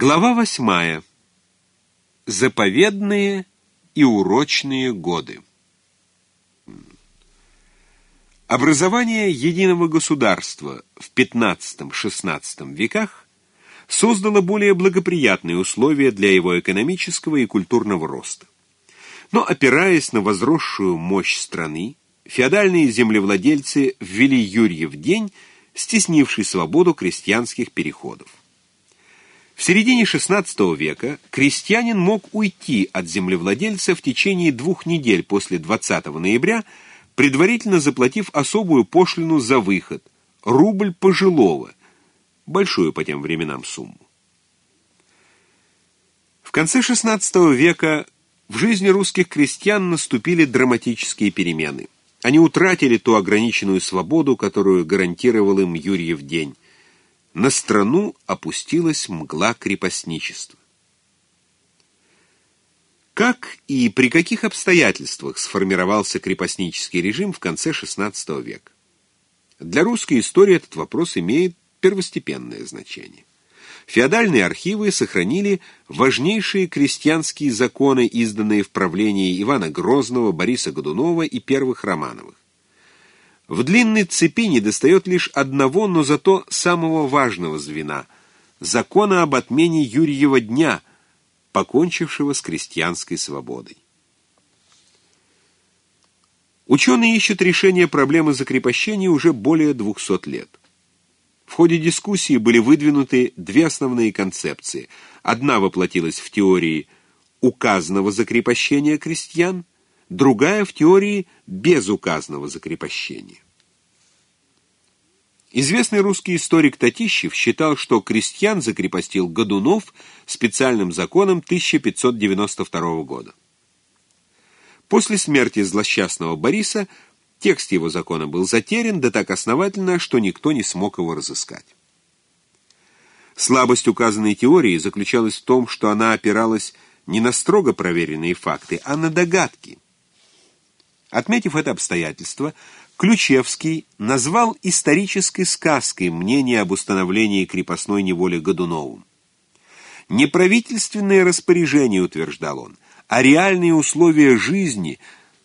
Глава восьмая. Заповедные и урочные годы. Образование единого государства в XV-XVI веках создало более благоприятные условия для его экономического и культурного роста. Но опираясь на возросшую мощь страны, феодальные землевладельцы ввели Юрьев день, стеснивший свободу крестьянских переходов. В середине XVI века крестьянин мог уйти от землевладельца в течение двух недель после 20 ноября, предварительно заплатив особую пошлину за выход – рубль пожилого, большую по тем временам сумму. В конце XVI века в жизни русских крестьян наступили драматические перемены. Они утратили ту ограниченную свободу, которую гарантировал им Юрьев день – на страну опустилась мгла крепостничества. Как и при каких обстоятельствах сформировался крепостнический режим в конце XVI века? Для русской истории этот вопрос имеет первостепенное значение. Феодальные архивы сохранили важнейшие крестьянские законы, изданные в правлении Ивана Грозного, Бориса Годунова и первых Романовых. В длинной цепи недостает лишь одного, но зато самого важного звена — закона об отмене Юрьева дня, покончившего с крестьянской свободой. Ученые ищут решение проблемы закрепощения уже более 200 лет. В ходе дискуссии были выдвинуты две основные концепции. Одна воплотилась в теории указанного закрепощения крестьян, другая в теории безуказного закрепощения. Известный русский историк Татищев считал, что крестьян закрепостил Годунов специальным законом 1592 года. После смерти злосчастного Бориса текст его закона был затерян, да так основательно, что никто не смог его разыскать. Слабость указанной теории заключалась в том, что она опиралась не на строго проверенные факты, а на догадки – Отметив это обстоятельство, Ключевский назвал исторической сказкой мнение об установлении крепостной неволи Годуновым. Не правительственные распоряжения, утверждал он, а реальные условия жизни,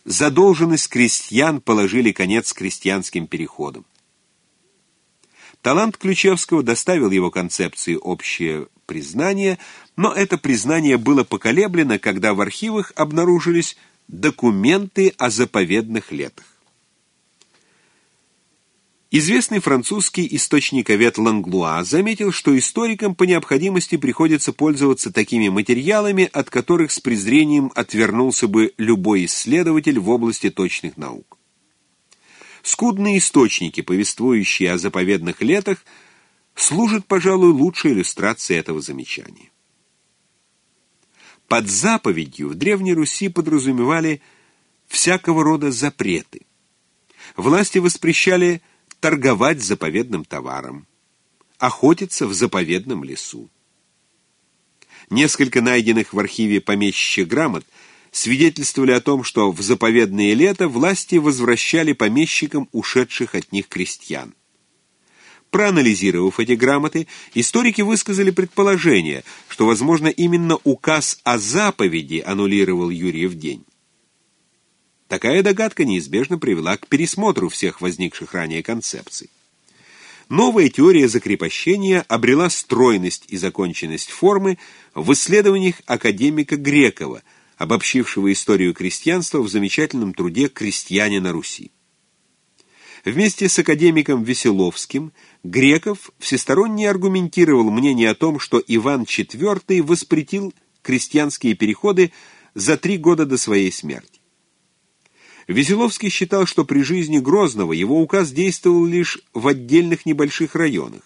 задолженность крестьян положили конец крестьянским переходам. Талант Ключевского доставил его концепции общее признание, но это признание было поколеблено, когда в архивах обнаружились Документы о заповедных летах. Известный французский источниковед Ланглуа заметил, что историкам по необходимости приходится пользоваться такими материалами, от которых с презрением отвернулся бы любой исследователь в области точных наук. Скудные источники, повествующие о заповедных летах, служат, пожалуй, лучшей иллюстрацией этого замечания. Под заповедью в Древней Руси подразумевали всякого рода запреты. Власти воспрещали торговать заповедным товаром, охотиться в заповедном лесу. Несколько найденных в архиве помещичьих грамот свидетельствовали о том, что в заповедные лета власти возвращали помещикам ушедших от них крестьян. Проанализировав эти грамоты, историки высказали предположение, что, возможно, именно указ о заповеди аннулировал Юрьев день. Такая догадка неизбежно привела к пересмотру всех возникших ранее концепций. Новая теория закрепощения обрела стройность и законченность формы в исследованиях академика Грекова, обобщившего историю крестьянства в замечательном труде «Крестьяне на Руси». Вместе с академиком Веселовским Греков всесторонне аргументировал мнение о том, что Иван IV воспретил крестьянские переходы за три года до своей смерти. Веселовский считал, что при жизни Грозного его указ действовал лишь в отдельных небольших районах.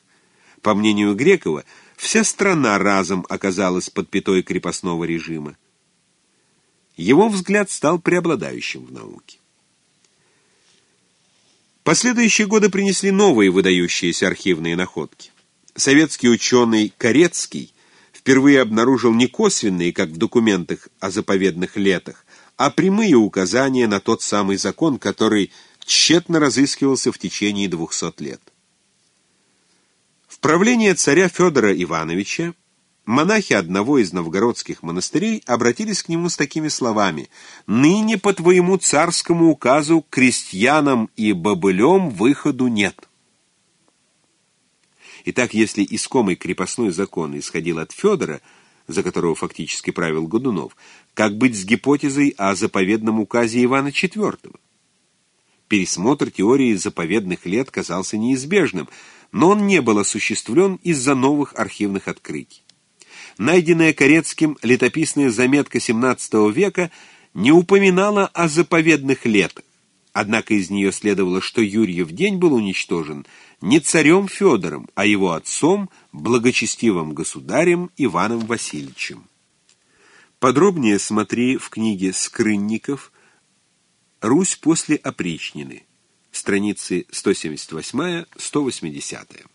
По мнению Грекова, вся страна разом оказалась под пятой крепостного режима. Его взгляд стал преобладающим в науке. Последующие годы принесли новые выдающиеся архивные находки. Советский ученый Корецкий впервые обнаружил не косвенные, как в документах о заповедных летах, а прямые указания на тот самый закон, который тщетно разыскивался в течение двухсот лет. В правление царя Федора Ивановича монахи одного из новгородских монастырей обратились к нему с такими словами «Ныне по твоему царскому указу крестьянам и бобылем выходу нет». Итак, если искомый крепостной закон исходил от Федора, за которого фактически правил Годунов, как быть с гипотезой о заповедном указе Ивана IV? Пересмотр теории заповедных лет казался неизбежным, но он не был осуществлен из-за новых архивных открытий. Найденная Корецким летописная заметка XVII века не упоминала о заповедных летах, однако из нее следовало, что Юрьев день был уничтожен – не царем Федором, а его отцом, благочестивым государем Иваном Васильевичем. Подробнее смотри в книге «Скрынников. Русь после опричнины», страницы 178-180.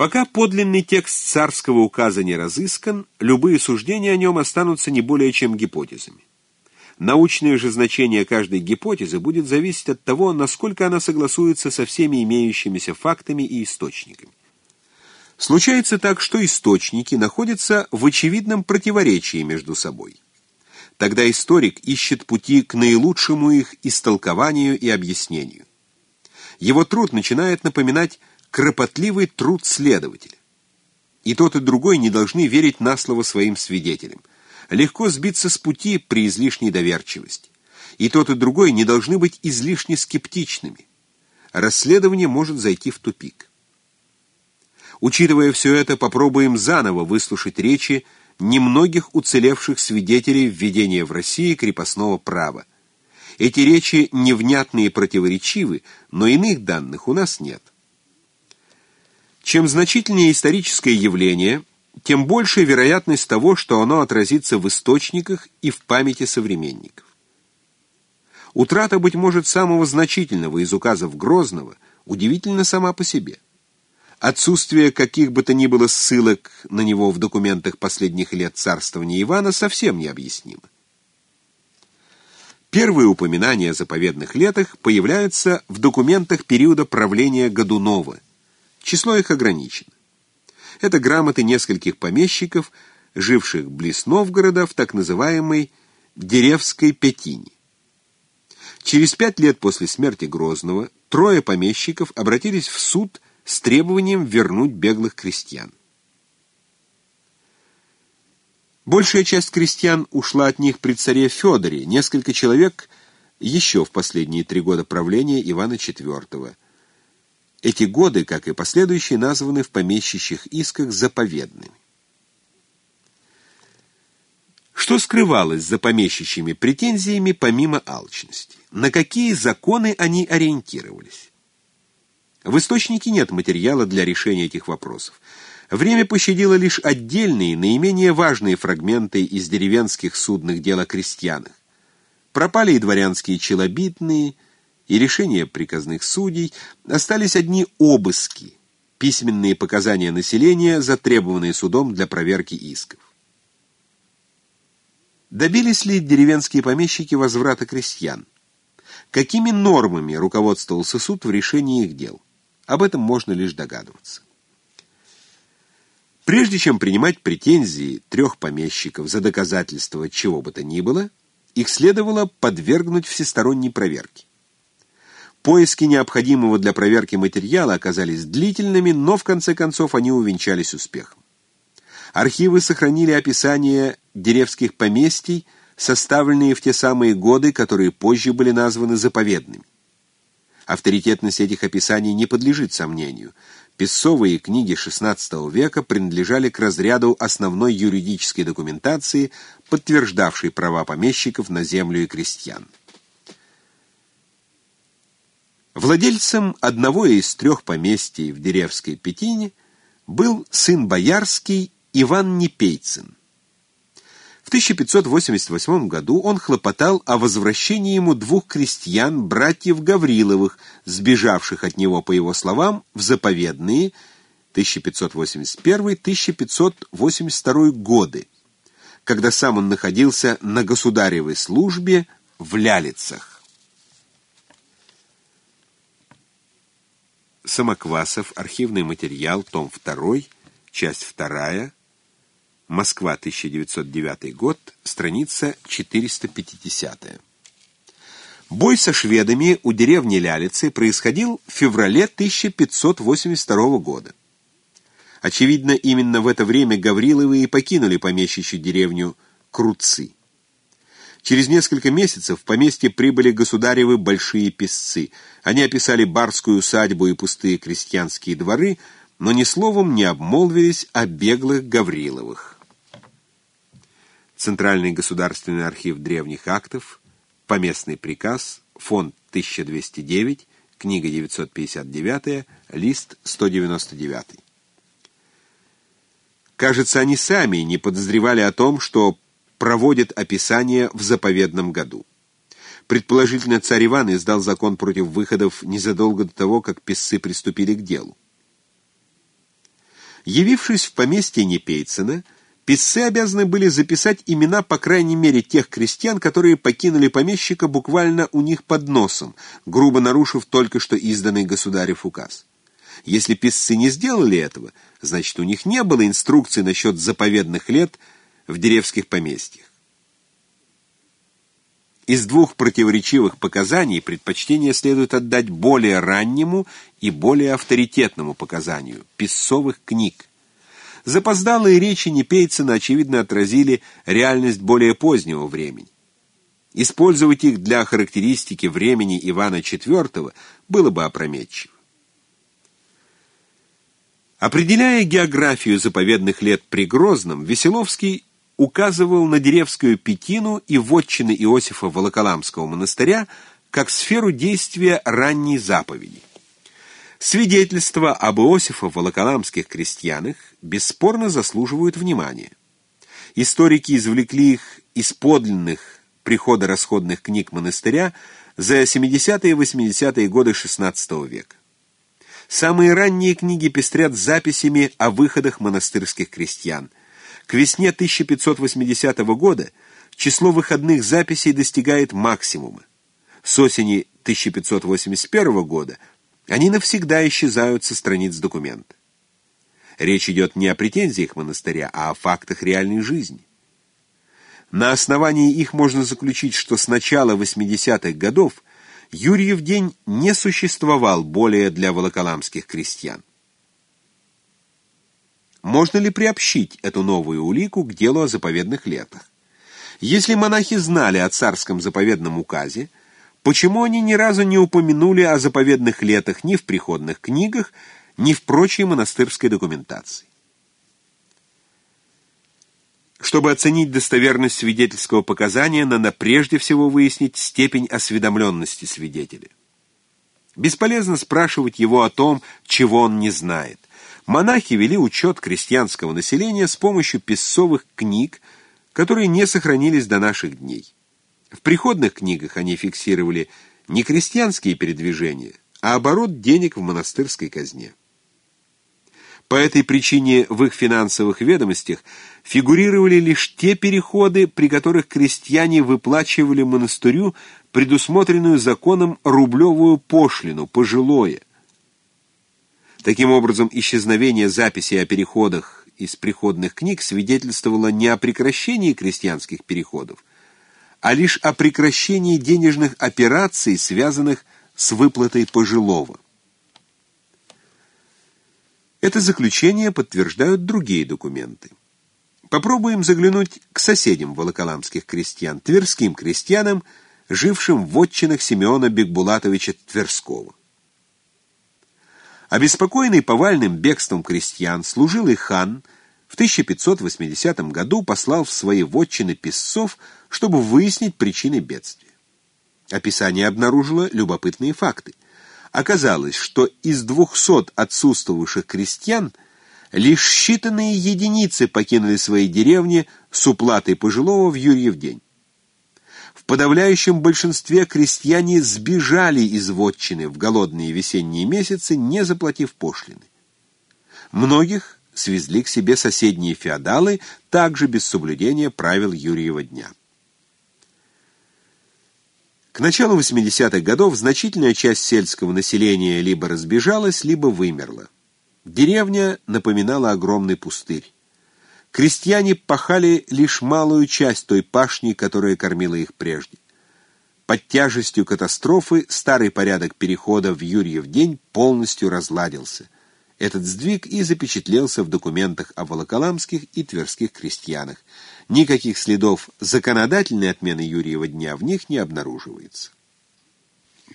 Пока подлинный текст царского указа не разыскан, любые суждения о нем останутся не более чем гипотезами. Научное же значение каждой гипотезы будет зависеть от того, насколько она согласуется со всеми имеющимися фактами и источниками. Случается так, что источники находятся в очевидном противоречии между собой. Тогда историк ищет пути к наилучшему их истолкованию и объяснению. Его труд начинает напоминать кропотливый труд следователя. И тот, и другой не должны верить на слово своим свидетелям легко сбиться с пути при излишней доверчивости. И тот, и другой не должны быть излишне скептичными. Расследование может зайти в тупик. Учитывая все это, попробуем заново выслушать речи немногих уцелевших свидетелей введения в России крепостного права. Эти речи невнятные и противоречивы, но иных данных у нас нет. Чем значительнее историческое явление, тем больше вероятность того, что оно отразится в источниках и в памяти современников. Утрата, быть может, самого значительного из указов Грозного удивительна сама по себе. Отсутствие каких бы то ни было ссылок на него в документах последних лет царствования Ивана совсем необъяснимо. Первые упоминания о заповедных летах появляются в документах периода правления Годунова. Число их ограничено. Это грамоты нескольких помещиков, живших близ Новгорода в так называемой Деревской Пятине. Через пять лет после смерти Грозного трое помещиков обратились в суд с требованием вернуть беглых крестьян. Большая часть крестьян ушла от них при царе Федоре, несколько человек еще в последние три года правления Ивана IV. Эти годы, как и последующие, названы в помещичьих исках заповедными. Что скрывалось за помещичьими претензиями помимо алчности? На какие законы они ориентировались? В источнике нет материала для решения этих вопросов. Время пощадило лишь отдельные, наименее важные фрагменты из деревенских судных дел о крестьянах. Пропали и дворянские челобитные – и решения приказных судей, остались одни обыски, письменные показания населения, затребованные судом для проверки исков. Добились ли деревенские помещики возврата крестьян? Какими нормами руководствовался суд в решении их дел? Об этом можно лишь догадываться. Прежде чем принимать претензии трех помещиков за доказательство чего бы то ни было, их следовало подвергнуть всесторонней проверке. Поиски необходимого для проверки материала оказались длительными, но в конце концов они увенчались успехом. Архивы сохранили описания деревских поместий, составленные в те самые годы, которые позже были названы заповедными. Авторитетность этих описаний не подлежит сомнению. Песцовые книги XVI века принадлежали к разряду основной юридической документации, подтверждавшей права помещиков на землю и крестьян. Владельцем одного из трех поместий в Деревской Петине был сын боярский Иван Непейцин. В 1588 году он хлопотал о возвращении ему двух крестьян, братьев Гавриловых, сбежавших от него, по его словам, в заповедные 1581-1582 годы, когда сам он находился на государевой службе в Лялицах. Самоквасов, архивный материал, том 2, часть 2, Москва, 1909 год, страница 450. Бой со шведами у деревни Лялицы происходил в феврале 1582 года. Очевидно, именно в это время Гавриловы и покинули помещичью деревню Круцы. Через несколько месяцев в поместье прибыли государевы большие песцы. Они описали барскую усадьбу и пустые крестьянские дворы, но ни словом не обмолвились о беглых Гавриловых. Центральный государственный архив древних актов, поместный приказ, фонд 1209, книга 959, лист 199. Кажется, они сами не подозревали о том, что проводят описание в заповедном году. Предположительно, царь Иван издал закон против выходов незадолго до того, как писцы приступили к делу. Явившись в поместье Непейцина, Писцы обязаны были записать имена, по крайней мере, тех крестьян, которые покинули помещика буквально у них под носом, грубо нарушив только что изданный государев указ. Если писцы не сделали этого, значит, у них не было инструкций насчет заповедных лет в деревских поместьях. Из двух противоречивых показаний предпочтение следует отдать более раннему и более авторитетному показанию – писцовых книг. Запоздалые речи Непейцина, очевидно, отразили реальность более позднего времени. Использовать их для характеристики времени Ивана IV было бы опрометчиво. Определяя географию заповедных лет при Грозном, Веселовский указывал на Деревскую Пекину и вотчины Иосифа Волоколамского монастыря как сферу действия ранней заповеди. Свидетельства об Иосифа волоколамских крестьянах бесспорно заслуживают внимания. Историки извлекли их из подлинных приходо-расходных книг монастыря за 70-е и 80-е годы XVI века. Самые ранние книги пестрят записями о выходах монастырских крестьян. К весне 1580 года число выходных записей достигает максимума. С осени 1581 года – они навсегда исчезают со страниц документа. Речь идет не о претензиях монастыря, а о фактах реальной жизни. На основании их можно заключить, что с начала 80-х годов Юрьев день не существовал более для волоколамских крестьян. Можно ли приобщить эту новую улику к делу о заповедных летах? Если монахи знали о царском заповедном указе, Почему они ни разу не упомянули о заповедных летах ни в приходных книгах, ни в прочей монастырской документации? Чтобы оценить достоверность свидетельского показания, надо прежде всего выяснить степень осведомленности свидетеля. Бесполезно спрашивать его о том, чего он не знает. Монахи вели учет крестьянского населения с помощью песцовых книг, которые не сохранились до наших дней. В приходных книгах они фиксировали не крестьянские передвижения, а оборот денег в монастырской казне. По этой причине в их финансовых ведомостях фигурировали лишь те переходы, при которых крестьяне выплачивали монастырю предусмотренную законом рублевую пошлину, пожилое. Таким образом, исчезновение записей о переходах из приходных книг свидетельствовало не о прекращении крестьянских переходов, а лишь о прекращении денежных операций, связанных с выплатой пожилого. Это заключение подтверждают другие документы. Попробуем заглянуть к соседям волоколамских крестьян, тверским крестьянам, жившим в отчинах Симеона Бекбулатовича Тверского. Обеспокоенный повальным бегством крестьян, служилый хан – в 1580 году послал в свои вотчины писцов, чтобы выяснить причины бедствия. Описание обнаружило любопытные факты. Оказалось, что из 200 отсутствовавших крестьян лишь считанные единицы покинули свои деревни с уплатой пожилого в Юрьев день. Подавляющем большинстве крестьяне сбежали из вотчины в голодные весенние месяцы, не заплатив пошлины. Многих свезли к себе соседние феодалы, также без соблюдения правил Юрьева дня. К началу 80-х годов значительная часть сельского населения либо разбежалась, либо вымерла. Деревня напоминала огромный пустырь. Крестьяне пахали лишь малую часть той пашни, которая кормила их прежде. Под тяжестью катастрофы старый порядок перехода в Юрьев день полностью разладился. Этот сдвиг и запечатлелся в документах о волоколамских и тверских крестьянах. Никаких следов законодательной отмены Юрьева дня в них не обнаруживается.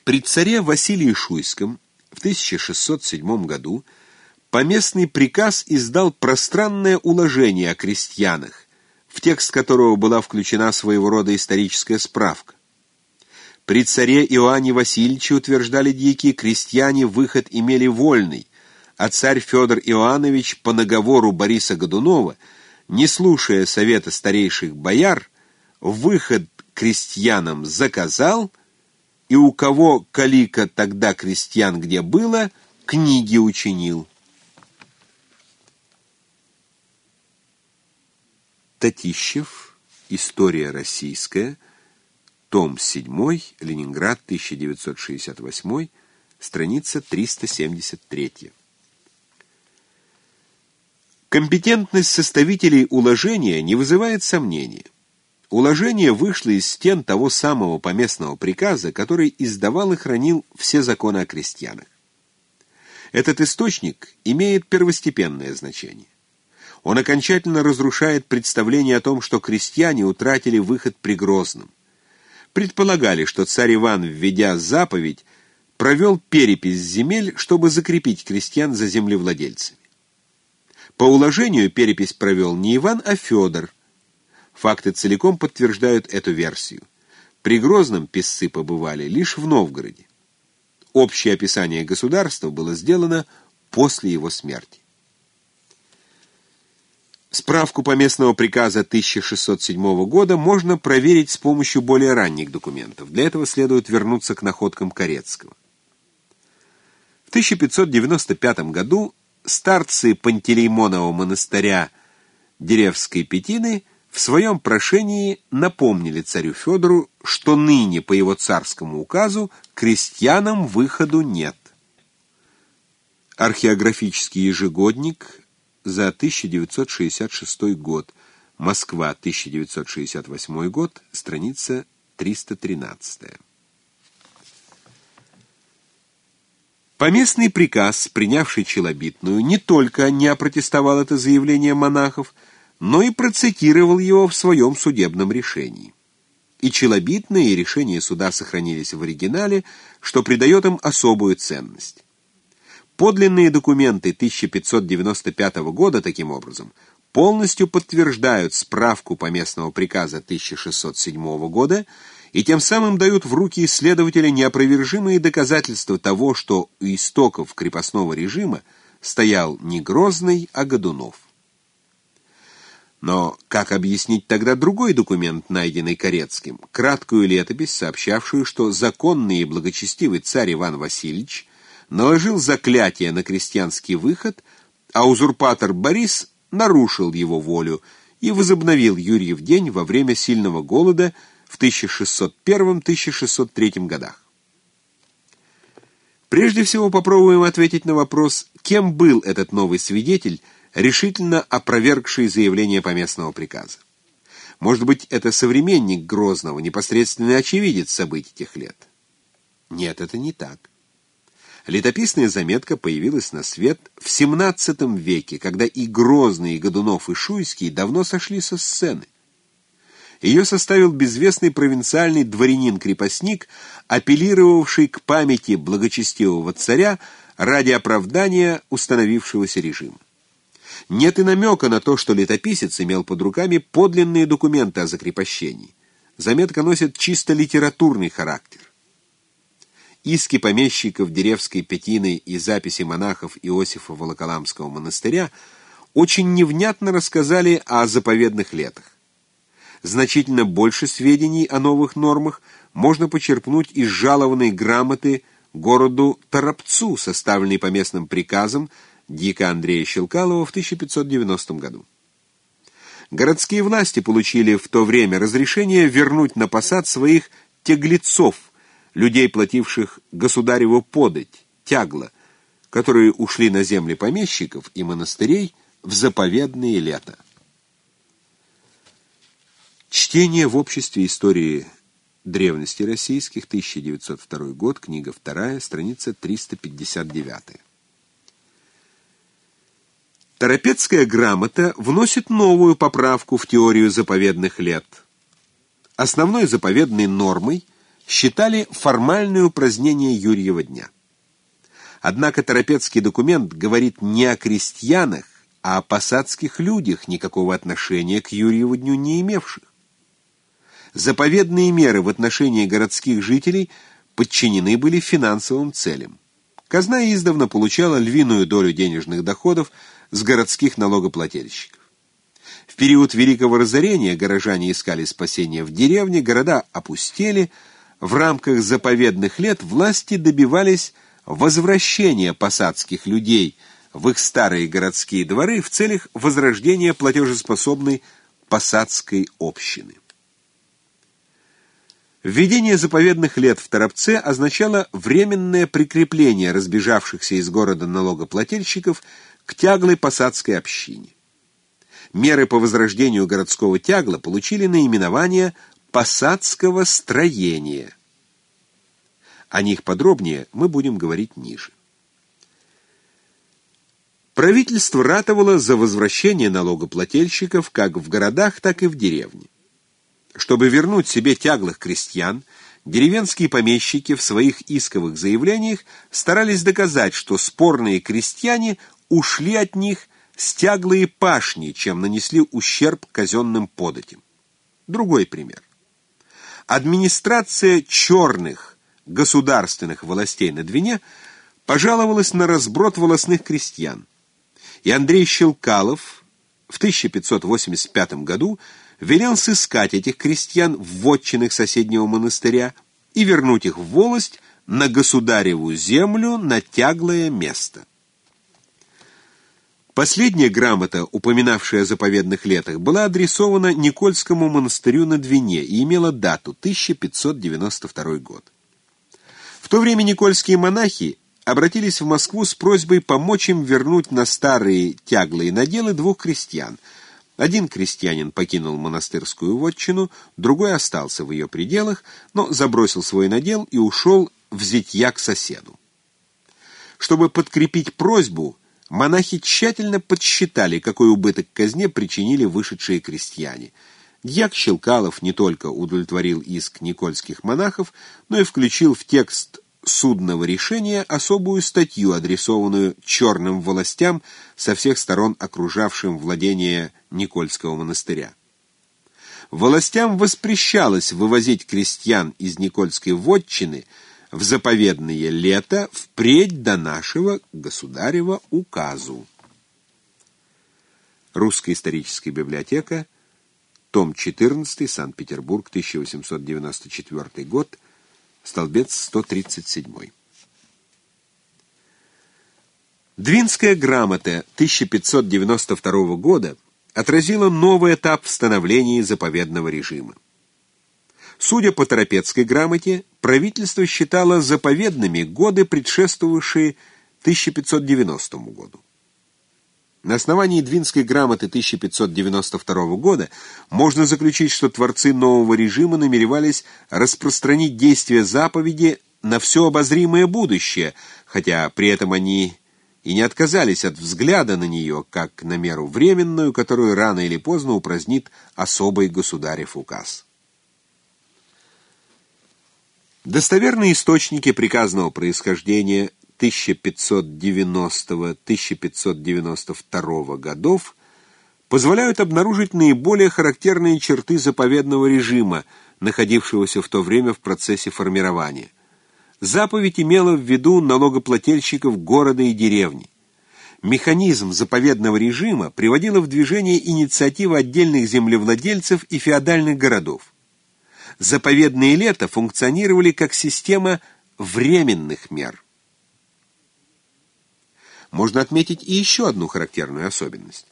При царе Василии Шуйском в 1607 году поместный приказ издал пространное уложение о крестьянах, в текст которого была включена своего рода историческая справка. При царе Иоанне Васильевиче, утверждали дикие, крестьяне выход имели вольный, а царь Федор Иоаннович по наговору Бориса Годунова, не слушая совета старейших бояр, выход крестьянам заказал, и у кого калика тогда крестьян где было, книги учинил. Татищев. История российская том 7, Ленинград, 1968, страница 373. Компетентность составителей уложения не вызывает сомнения. Уложение вышло из стен того самого поместного приказа, который издавал и хранил все законы о крестьянах. Этот источник имеет первостепенное значение. Он окончательно разрушает представление о том, что крестьяне утратили выход при Грозном предполагали, что царь Иван, введя заповедь, провел перепись земель, чтобы закрепить крестьян за землевладельцами. По уложению перепись провел не Иван, а Федор. Факты целиком подтверждают эту версию. При Грозном писцы побывали лишь в Новгороде. Общее описание государства было сделано после его смерти. Справку поместного приказа 1607 года можно проверить с помощью более ранних документов. Для этого следует вернуться к находкам Корецкого. В 1595 году старцы Пантелеймонова монастыря Деревской Петины в своем прошении напомнили царю Федору, что ныне по его царскому указу крестьянам выходу нет. Археографический ежегодник за 1966 год. Москва, 1968 год, страница 313. Поместный приказ, принявший Челобитную, не только не опротестовал это заявление монахов, но и процитировал его в своем судебном решении. И Челобитное, и решение суда сохранились в оригинале, что придает им особую ценность. Подлинные документы 1595 года, таким образом, полностью подтверждают справку поместного приказа 1607 года и тем самым дают в руки исследователя неопровержимые доказательства того, что у истоков крепостного режима стоял не Грозный, а Годунов. Но как объяснить тогда другой документ, найденный Корецким, краткую летопись, сообщавшую, что законный и благочестивый царь Иван Васильевич – наложил заклятие на крестьянский выход, а узурпатор Борис нарушил его волю и возобновил Юрьев день во время сильного голода в 1601-1603 годах. Прежде всего попробуем ответить на вопрос, кем был этот новый свидетель, решительно опровергший заявление поместного приказа. Может быть, это современник Грозного, непосредственный очевидец событий тех лет? Нет, это не так. Летописная заметка появилась на свет в XVII веке, когда и Грозный, и Годунов, и Шуйский давно сошли со сцены. Ее составил безвестный провинциальный дворянин-крепостник, апеллировавший к памяти благочестивого царя ради оправдания установившегося режима. Нет и намека на то, что летописец имел под руками подлинные документы о закрепощении. Заметка носит чисто литературный характер. Иски помещиков Деревской Петины и записи монахов Иосифа Волоколамского монастыря очень невнятно рассказали о заповедных летах. Значительно больше сведений о новых нормах можно почерпнуть из жалованной грамоты городу Торопцу, составленной по местным приказам Дика Андрея Щелкалова в 1590 году. Городские власти получили в то время разрешение вернуть на посад своих теглецов – людей, плативших государеву подать, тягло, которые ушли на земли помещиков и монастырей в заповедные лета. Чтение в обществе истории древности российских, 1902 год, книга 2, страница 359. Торопецкая грамота вносит новую поправку в теорию заповедных лет. Основной заповедной нормой считали формальное упразднение Юрьева дня. Однако Торопецкий документ говорит не о крестьянах, а о посадских людях, никакого отношения к Юрьеву дню не имевших. Заповедные меры в отношении городских жителей подчинены были финансовым целям. Казна издавна получала львиную долю денежных доходов с городских налогоплательщиков. В период Великого Разорения горожане искали спасения в деревне, города опустели. В рамках заповедных лет власти добивались возвращения посадских людей в их старые городские дворы в целях возрождения платежеспособной посадской общины. Введение заповедных лет в Торопце означало временное прикрепление разбежавшихся из города налогоплательщиков к тяглой посадской общине. Меры по возрождению городского тягла получили наименование «посадского строения». О них подробнее мы будем говорить ниже. Правительство ратовало за возвращение налогоплательщиков как в городах, так и в деревне. Чтобы вернуть себе тяглых крестьян, деревенские помещики в своих исковых заявлениях старались доказать, что спорные крестьяне ушли от них с тяглые пашни, чем нанесли ущерб казенным податям. Другой пример. Администрация черных государственных властей на Двине пожаловалась на разброд волосных крестьян, и Андрей Щелкалов в 1585 году велел сыскать этих крестьян в вотчинах соседнего монастыря и вернуть их в волость на государеву землю на тяглое место. Последняя грамота, упоминавшая о заповедных летах, была адресована Никольскому монастырю на Двине и имела дату 1592 год. В то время никольские монахи обратились в Москву с просьбой помочь им вернуть на старые тяглые наделы двух крестьян – один крестьянин покинул монастырскую вотчину, другой остался в ее пределах, но забросил свой надел и ушел в зятья к соседу. Чтобы подкрепить просьбу, монахи тщательно подсчитали, какой убыток казне причинили вышедшие крестьяне. Дьяк Щелкалов не только удовлетворил иск никольских монахов, но и включил в текст судного решения особую статью, адресованную черным властям со всех сторон окружавшим владение Никольского монастыря. Властям воспрещалось вывозить крестьян из Никольской вотчины в заповедное лето впредь до нашего государева указу. Русская историческая библиотека, том 14, Санкт-Петербург, 1894 год, столбец 137. Двинская грамота 1592 года отразила новый этап в становлении заповедного режима. Судя по Торопецкой грамоте, правительство считало заповедными годы, предшествовавшие 1590 году. На основании Двинской грамоты 1592 года можно заключить, что творцы нового режима намеревались распространить действие заповеди на все обозримое будущее, хотя при этом они и не отказались от взгляда на нее, как на меру временную, которую рано или поздно упразднит особый государев указ. Достоверные источники приказного происхождения 1590-1592 годов позволяют обнаружить наиболее характерные черты заповедного режима, находившегося в то время в процессе формирования. Заповедь имела в виду налогоплательщиков города и деревни. Механизм заповедного режима приводила в движение инициативы отдельных землевладельцев и феодальных городов. Заповедные лета функционировали как система временных мер. Можно отметить и еще одну характерную особенность.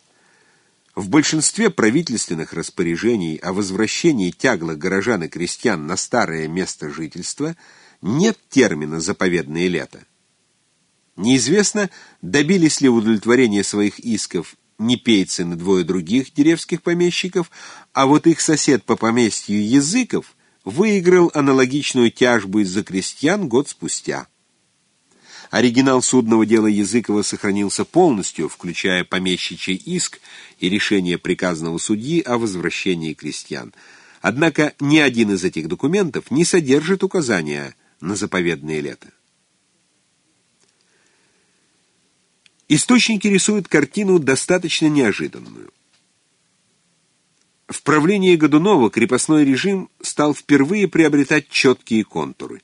В большинстве правительственных распоряжений о возвращении тяглых горожан и крестьян на старое место жительства нет термина «заповедное лето». Неизвестно, добились ли удовлетворения своих исков Непейцин и двое других деревских помещиков, а вот их сосед по поместью Языков выиграл аналогичную тяжбу из-за крестьян год спустя. Оригинал судного дела Языкова сохранился полностью, включая помещичий иск и решение приказного судьи о возвращении крестьян. Однако ни один из этих документов не содержит указания на заповедное лето. Источники рисуют картину достаточно неожиданную. В правлении Годунова крепостной режим стал впервые приобретать четкие контуры.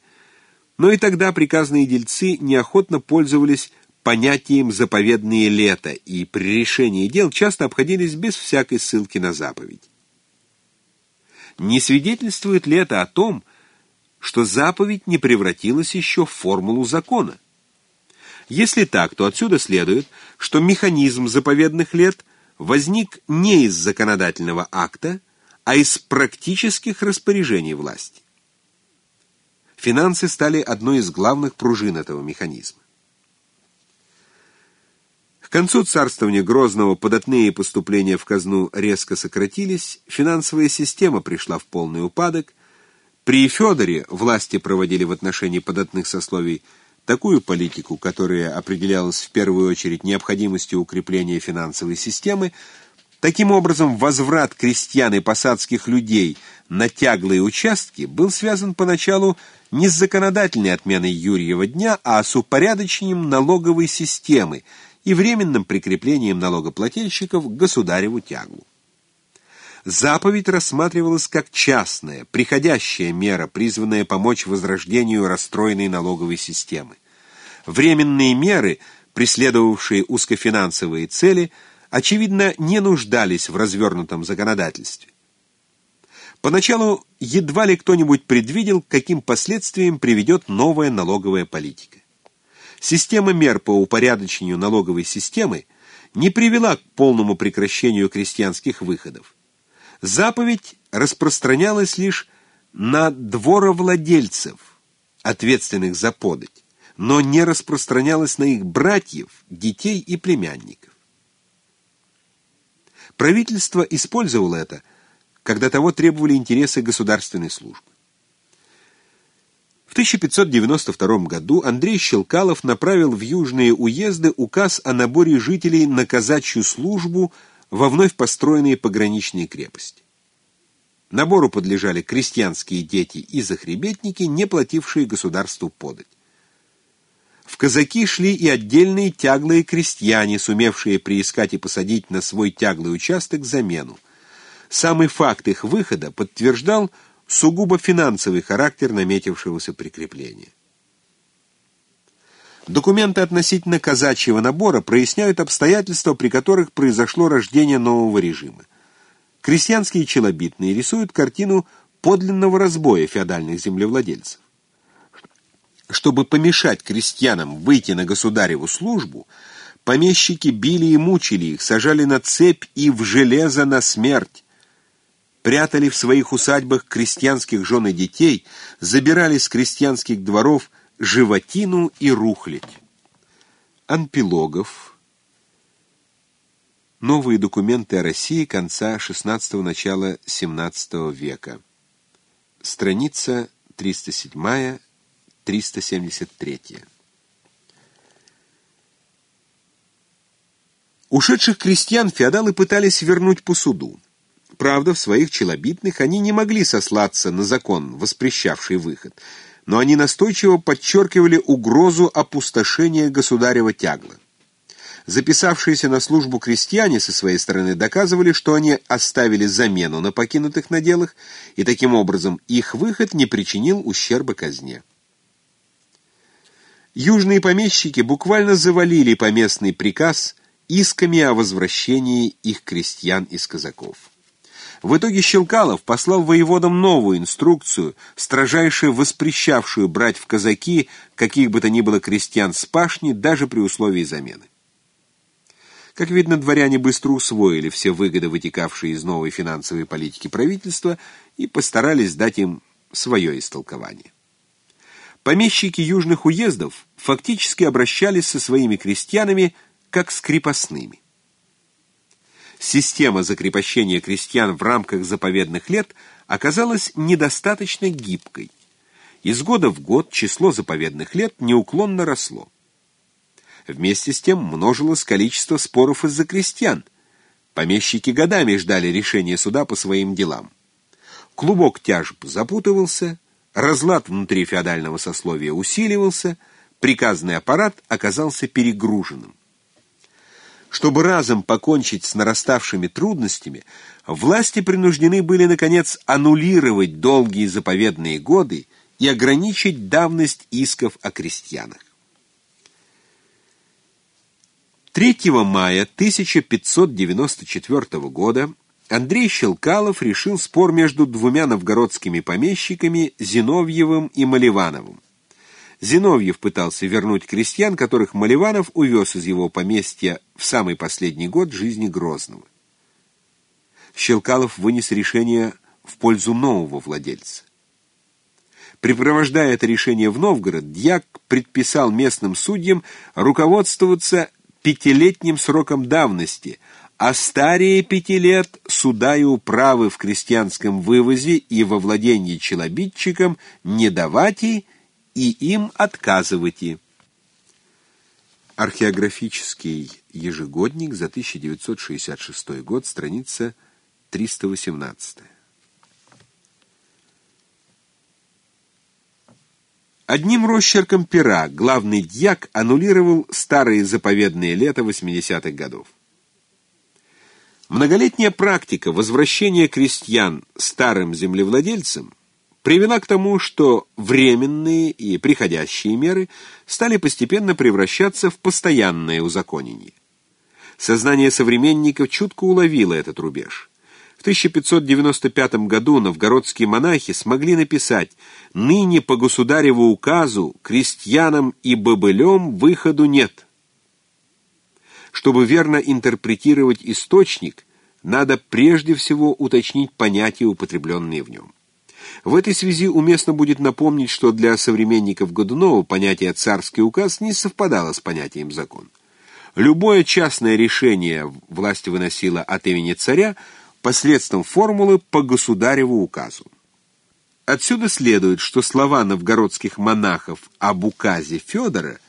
Но и тогда приказные дельцы неохотно пользовались понятием «заповедные лето» и при решении дел часто обходились без всякой ссылки на заповедь. Не свидетельствует ли это о том, что заповедь не превратилась еще в формулу закона? Если так, то отсюда следует, что механизм заповедных лет возник не из законодательного акта, а из практических распоряжений власти. Финансы стали одной из главных пружин этого механизма. К концу царствования Грозного податные поступления в казну резко сократились, финансовая система пришла в полный упадок. При Федоре власти проводили в отношении податных сословий такую политику, которая определялась в первую очередь необходимостью укрепления финансовой системы, таким образом возврат крестьян и посадских людей на тяглые участки был связан поначалу не с законодательной отменой Юрьева дня, а с упорядочением налоговой системы и временным прикреплением налогоплательщиков к государеву тяглу. Заповедь рассматривалась как частная, приходящая мера, призванная помочь возрождению расстроенной налоговой системы. Временные меры, преследовавшие узкофинансовые цели, очевидно, не нуждались в развернутом законодательстве. Поначалу едва ли кто-нибудь предвидел, каким последствиям приведет новая налоговая политика. Система мер по упорядочению налоговой системы не привела к полному прекращению крестьянских выходов. Заповедь распространялась лишь на дворовладельцев, ответственных за подать, но не распространялась на их братьев, детей и племянников. Правительство использовало это, когда того требовали интересы государственной службы. В 1592 году Андрей Щелкалов направил в южные уезды указ о наборе жителей на казачью службу во вновь построенные пограничные крепости. Набору подлежали крестьянские дети и захребетники, не платившие государству подать. В казаки шли и отдельные тяглые крестьяне, сумевшие приискать и посадить на свой тяглый участок замену. Самый факт их выхода подтверждал сугубо финансовый характер наметившегося прикрепления. Документы относительно казачьего набора проясняют обстоятельства, при которых произошло рождение нового режима. Крестьянские челобитные рисуют картину подлинного разбоя феодальных землевладельцев. Чтобы помешать крестьянам выйти на государеву службу, помещики били и мучили их, сажали на цепь и в железо на смерть, прятали в своих усадьбах крестьянских жен и детей, забирали с крестьянских дворов животину и рухлядь. Анпилогов. Новые документы о России конца XVI – начала XVII века. Страница 307-373. Ушедших крестьян феодалы пытались вернуть по суду. Правда, в своих челобитных они не могли сослаться на закон, воспрещавший выход – но они настойчиво подчеркивали угрозу опустошения государева тягла. Записавшиеся на службу крестьяне со своей стороны доказывали, что они оставили замену на покинутых наделах, и таким образом их выход не причинил ущерба казне. Южные помещики буквально завалили поместный приказ исками о возвращении их крестьян из казаков. В итоге Щелкалов послал воеводам новую инструкцию, строжайше воспрещавшую брать в казаки каких бы то ни было крестьян с пашни, даже при условии замены. Как видно, дворяне быстро усвоили все выгоды, вытекавшие из новой финансовой политики правительства, и постарались дать им свое истолкование. Помещики южных уездов фактически обращались со своими крестьянами как с крепостными. Система закрепощения крестьян в рамках заповедных лет оказалась недостаточно гибкой. Из года в год число заповедных лет неуклонно росло. Вместе с тем множилось количество споров из-за крестьян. Помещики годами ждали решения суда по своим делам. Клубок тяжб запутывался, разлад внутри феодального сословия усиливался, приказный аппарат оказался перегруженным. Чтобы разом покончить с нараставшими трудностями, власти принуждены были, наконец, аннулировать долгие заповедные годы и ограничить давность исков о крестьянах. 3 мая 1594 года Андрей Щелкалов решил спор между двумя новгородскими помещиками Зиновьевым и Маливановым. Зиновьев пытался вернуть крестьян, которых Маливанов увез из его поместья в самый последний год жизни Грозного. Щелкалов вынес решение в пользу нового владельца. Припровождая это решение в Новгород, дьяк предписал местным судьям руководствоваться пятилетним сроком давности, а старее пяти лет суда и управы в крестьянском вывозе и во владении челобитчикам не давать и, и им отказывать и. Археографический ежегодник за 1966 год, страница 318. Одним росчерком пера главный дьяк аннулировал старые заповедные лета 80-х годов. Многолетняя практика возвращения крестьян старым землевладельцам привела к тому, что временные и приходящие меры стали постепенно превращаться в постоянное узаконение. Сознание современников чутко уловило этот рубеж. В 1595 году новгородские монахи смогли написать «Ныне по государеву указу крестьянам и бобылем выходу нет». Чтобы верно интерпретировать источник, надо прежде всего уточнить понятия, употребленные в нем. В этой связи уместно будет напомнить, что для современников Годунова понятие «царский указ» не совпадало с понятием «закон». Любое частное решение власть выносила от имени царя – посредством формулы по государеву указу. Отсюда следует, что слова новгородских монахов об указе Федора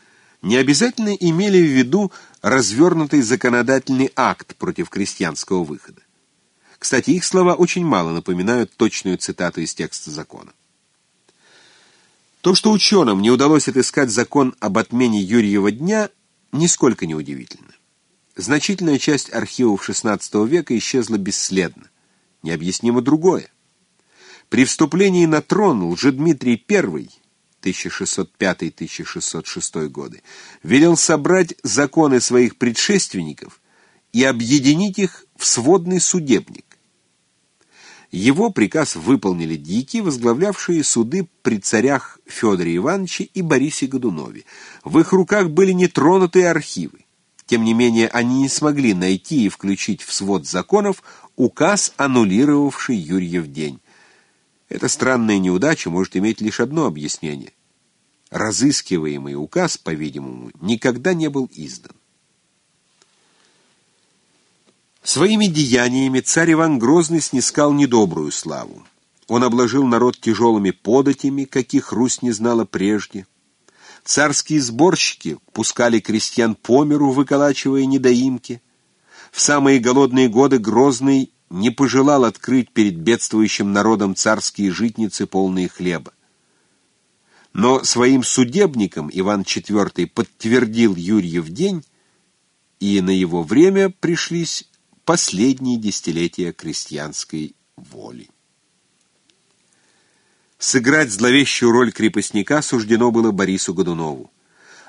не обязательно имели в виду развернутый законодательный акт против крестьянского выхода. Кстати, их слова очень мало напоминают точную цитату из текста закона. То, что ученым не удалось отыскать закон об отмене Юрьева дня, нисколько не удивительно. Значительная часть архивов XVI века исчезла бесследно. Необъяснимо другое. При вступлении на трон Лжедмитрий I 1605-1606 годы велел собрать законы своих предшественников и объединить их в сводный судебник. Его приказ выполнили дики, возглавлявшие суды при царях Федоре Ивановиче и Борисе Годунове. В их руках были нетронутые архивы. Тем не менее, они не смогли найти и включить в свод законов указ, аннулировавший Юрьев день. Эта странная неудача может иметь лишь одно объяснение. Разыскиваемый указ, по-видимому, никогда не был издан. Своими деяниями царь Иван Грозный снискал недобрую славу. Он обложил народ тяжелыми податями, каких Русь не знала прежде. Царские сборщики пускали крестьян по миру, выколачивая недоимки. В самые голодные годы Грозный не пожелал открыть перед бедствующим народом царские житницы, полные хлеба. Но своим судебникам Иван IV подтвердил Юрьев день, и на его время пришлись последние десятилетия крестьянской воли. Сыграть зловещую роль крепостника суждено было Борису Годунову.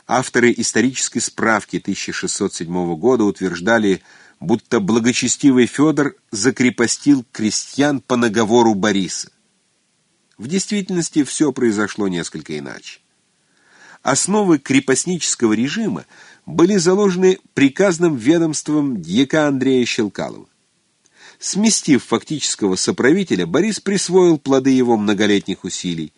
Авторы исторической справки 1607 года утверждали, будто благочестивый Федор закрепостил крестьян по наговору Бориса. В действительности все произошло несколько иначе. Основы крепостнического режима были заложены приказным ведомством дьяка Андрея Щелкалова. Сместив фактического соправителя, Борис присвоил плоды его многолетних усилий.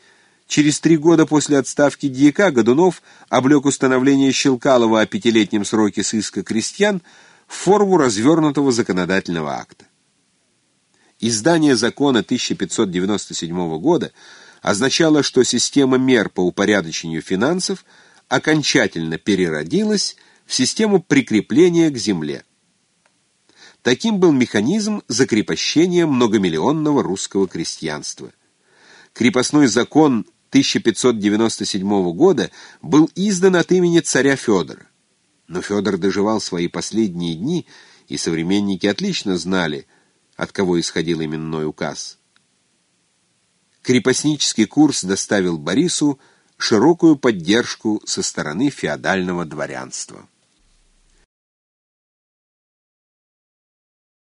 Через три года после отставки дьяка Годунов облег установление Щелкалова о пятилетнем сроке сыска крестьян в форму развернутого законодательного акта. Издание закона 1597 года означало, что система мер по упорядочению финансов окончательно переродилась в систему прикрепления к земле. Таким был механизм закрепощения многомиллионного русского крестьянства. Крепостной закон 1597 года был издан от имени царя Федора. Но Федор доживал свои последние дни, и современники отлично знали, от кого исходил именной указ. Крепостнический курс доставил Борису широкую поддержку со стороны феодального дворянства.